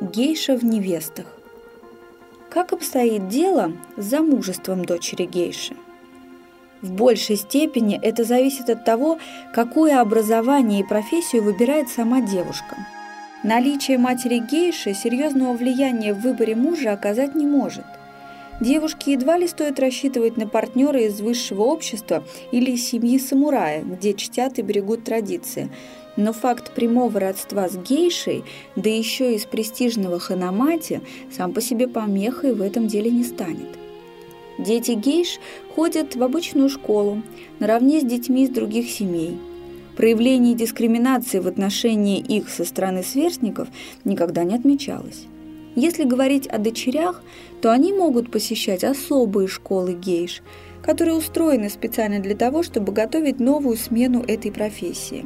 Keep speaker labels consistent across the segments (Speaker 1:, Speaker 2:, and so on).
Speaker 1: Гейша в невестах. Как обстоит дело с замужеством дочери гейши? В большей степени это зависит от того, какое образование и профессию выбирает сама девушка. Наличие матери гейши серьезного влияния в выборе мужа оказать не может. Девушке едва ли стоит рассчитывать на партнера из высшего общества или семьи самурая, где чтят и берегут традиции. Но факт прямого родства с гейшей, да еще и с престижного ханамати, сам по себе помехой в этом деле не станет. Дети гейш ходят в обычную школу, наравне с детьми из других семей. Проявление дискриминации в отношении их со стороны сверстников никогда не отмечалось. Если говорить о дочерях, то они могут посещать особые школы гейш, которые устроены специально для того, чтобы готовить новую смену этой профессии.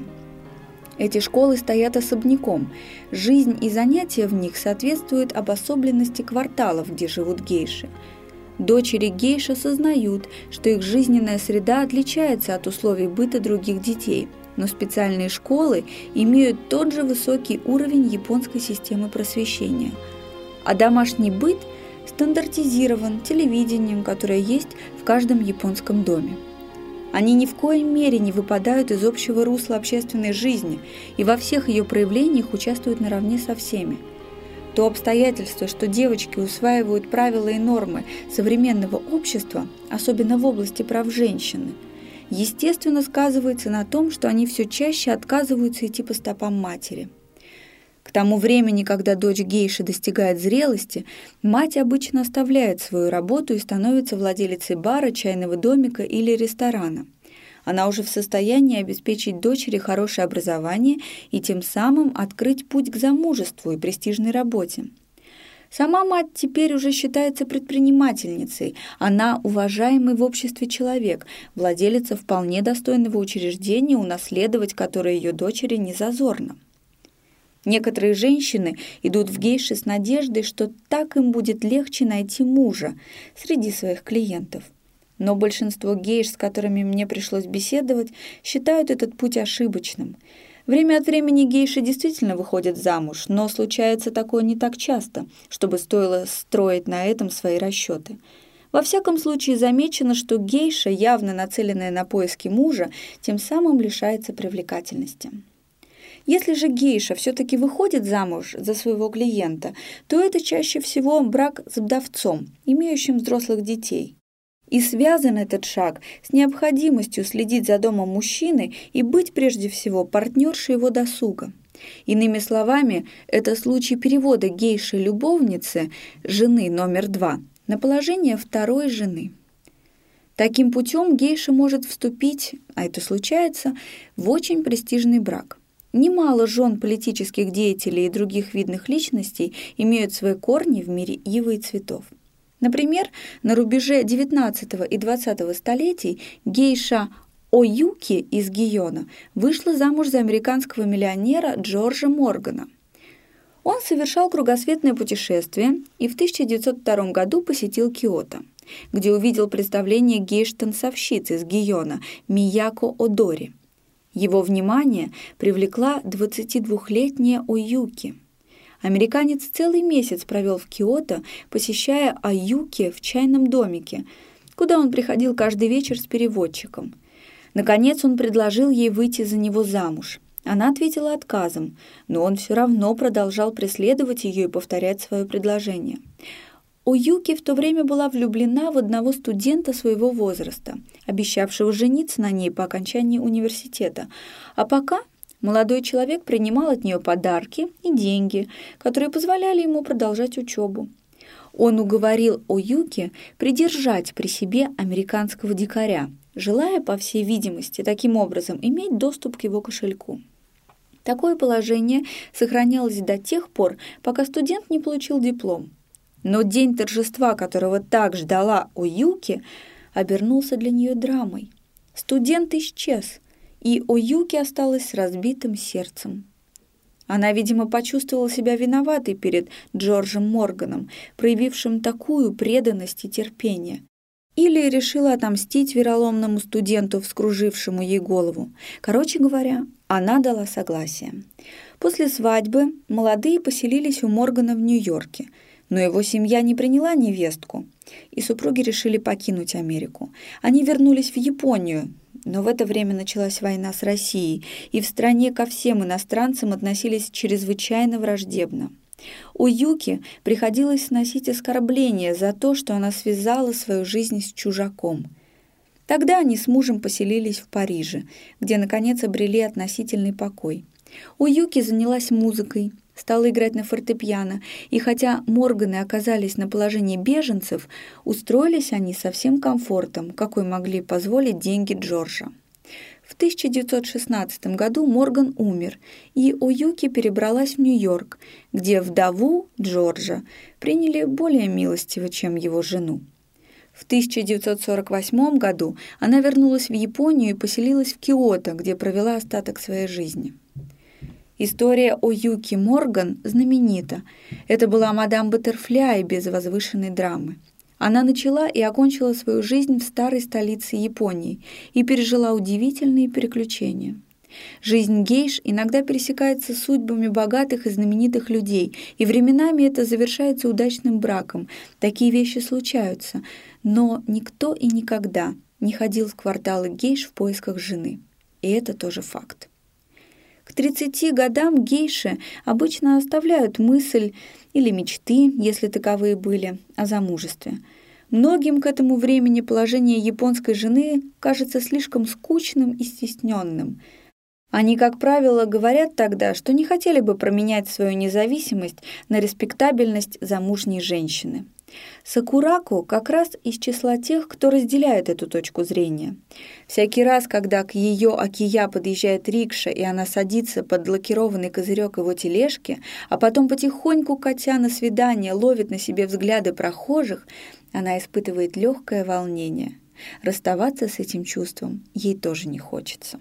Speaker 1: Эти школы стоят особняком. Жизнь и занятия в них соответствуют обособленности кварталов, где живут гейши – Дочери гейш осознают, что их жизненная среда отличается от условий быта других детей, но специальные школы имеют тот же высокий уровень японской системы просвещения. А домашний быт стандартизирован телевидением, которое есть в каждом японском доме. Они ни в коей мере не выпадают из общего русла общественной жизни и во всех ее проявлениях участвуют наравне со всеми – то обстоятельство, что девочки усваивают правила и нормы современного общества, особенно в области прав женщины, естественно сказывается на том, что они все чаще отказываются идти по стопам матери. К тому времени, когда дочь гейши достигает зрелости, мать обычно оставляет свою работу и становится владелицей бара, чайного домика или ресторана – она уже в состоянии обеспечить дочери хорошее образование и тем самым открыть путь к замужеству и престижной работе. Сама мать теперь уже считается предпринимательницей. Она уважаемый в обществе человек, владелица вполне достойного учреждения, унаследовать которое ее дочери не зазорно. Некоторые женщины идут в гейши с надеждой, что так им будет легче найти мужа среди своих клиентов – но большинство гейш, с которыми мне пришлось беседовать, считают этот путь ошибочным. Время от времени гейши действительно выходят замуж, но случается такое не так часто, чтобы стоило строить на этом свои расчеты. Во всяком случае замечено, что гейша, явно нацеленная на поиски мужа, тем самым лишается привлекательности. Если же гейша все-таки выходит замуж за своего клиента, то это чаще всего брак с вдовцом, имеющим взрослых детей. И связан этот шаг с необходимостью следить за домом мужчины и быть прежде всего партнершей его досуга. Иными словами, это случай перевода гейши-любовницы, жены номер два, на положение второй жены. Таким путем гейша может вступить, а это случается, в очень престижный брак. Немало жен политических деятелей и других видных личностей имеют свои корни в мире ивы и цветов. Например, на рубеже XIX и XX столетий гейша Оюки из Гиона вышла замуж за американского миллионера Джорджа Моргана. Он совершал кругосветное путешествие и в 1902 году посетил Киото, где увидел представление гейш-танцовщиц из Гиона Мияко Одори. Его внимание привлекла 22-летняя Оюки – Американец целый месяц провел в Киото, посещая Аюки в чайном домике, куда он приходил каждый вечер с переводчиком. Наконец он предложил ей выйти за него замуж. Она ответила отказом, но он все равно продолжал преследовать ее и повторять свое предложение. Уюки в то время была влюблена в одного студента своего возраста, обещавшего жениться на ней по окончании университета, а пока Молодой человек принимал от нее подарки и деньги, которые позволяли ему продолжать учебу. Он уговорил Оюки придержать при себе американского дикаря, желая, по всей видимости, таким образом иметь доступ к его кошельку. Такое положение сохранялось до тех пор, пока студент не получил диплом. Но день торжества, которого так ждала Оюки, обернулся для нее драмой. Студент исчез, и Оюки осталась с разбитым сердцем. Она, видимо, почувствовала себя виноватой перед Джорджем Морганом, проявившим такую преданность и терпение. или решила отомстить вероломному студенту, вскружившему ей голову. Короче говоря, она дала согласие. После свадьбы молодые поселились у Моргана в Нью-Йорке, но его семья не приняла невестку, и супруги решили покинуть Америку. Они вернулись в Японию, но в это время началась война с Россией, и в стране ко всем иностранцам относились чрезвычайно враждебно. У Юки приходилось сносить оскорбления за то, что она связала свою жизнь с чужаком. Тогда они с мужем поселились в Париже, где, наконец, обрели относительный покой. У Юки занялась музыкой, стала играть на фортепиано, и хотя Морганы оказались на положении беженцев, устроились они со всем комфортом, какой могли позволить деньги Джорджа. В 1916 году Морган умер, и Уюки перебралась в Нью-Йорк, где вдову Джорджа приняли более милостиво, чем его жену. В 1948 году она вернулась в Японию и поселилась в Киото, где провела остаток своей жизни. История о Юки Морган знаменита. Это была мадам Баттерфляй без возвышенной драмы. Она начала и окончила свою жизнь в старой столице Японии и пережила удивительные переключения. Жизнь гейш иногда пересекается с судьбами богатых и знаменитых людей, и временами это завершается удачным браком. Такие вещи случаются, но никто и никогда не ходил в кварталы гейш в поисках жены. И это тоже факт. 30 годам гейши обычно оставляют мысль или мечты, если таковые были, о замужестве. Многим к этому времени положение японской жены кажется слишком скучным и стесненным. Они, как правило, говорят тогда, что не хотели бы променять свою независимость на респектабельность замужней женщины. Сакураку как раз из числа тех, кто разделяет эту точку зрения. Всякий раз, когда к ее Акия подъезжает рикша, и она садится под лакированный козырек его тележки, а потом потихоньку, катя на свидание, ловит на себе взгляды прохожих, она испытывает легкое волнение. Расставаться с этим чувством ей тоже не хочется.